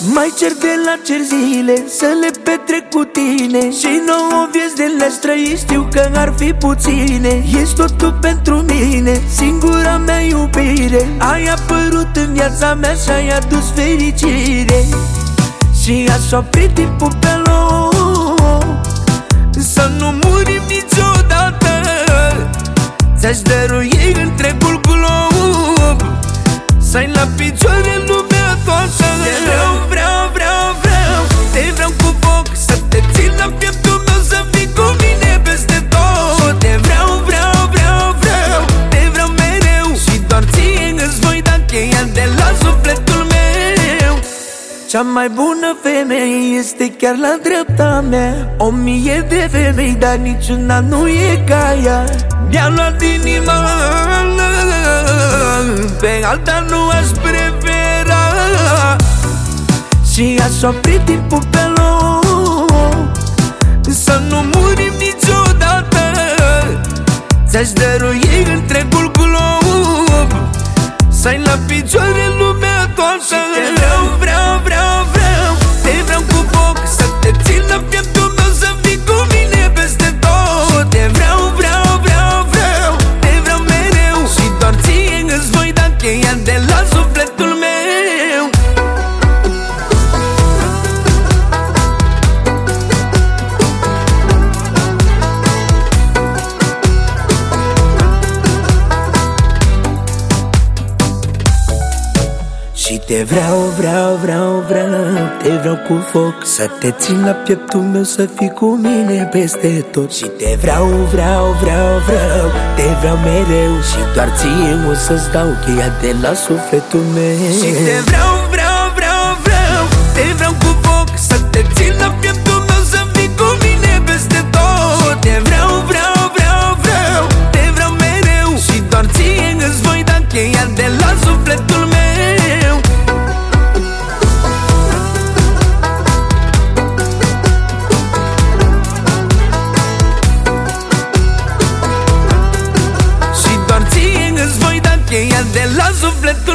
Mai cer de la cer zile Să le petrec cu tine. Și nouă vieți de le trăi Știu că ar fi puține. Ești totul pentru mine Singura mea iubire. Ai apărut în viața mea Și ai adus fericire. Și aș opri timpul pe loc Să nu murim niciodată. Ți-aș dărui întregul glob Să-i la picioare lumea toată Te vreau, vreau, vreau, vreau. Te vreau cu foc Să te țin la pieptul meu Să fii cu mine peste tot. Te vreau, vreau, vreau, vreau. Te vreau mereu Și doar ție îți voi da cheia de la sufletul meu. Cea mai bună femeie este chiar la dreapta mea. O mie de femei, dar niciuna nu e ca ea. Mi-a luat inima Pe alta nu aș prefera Și aș opri timpul pe loc. Să nu murim niciodată. Ți-aș dărui întregul glob. Să-i la picioare lumea toată. Și te vreau, vreau, vreau, vreau Te vreau cu foc Să te țin la pieptul meu Să fii cu mine peste tot. Te vreau, vreau, vreau, vreau Te vreau mereu. Și doar ție îți voi da cheia de la sufletul Și te vreau, vreau, vreau, vreau Te vreau cu foc Să te țin la pieptul meu Să fii cu mine peste tot. Și te vreau, vreau, vreau, vreau Te vreau mereu. Și doar ție o să-ți dau cheia de la sufletul meu. Și te vreau, their of blood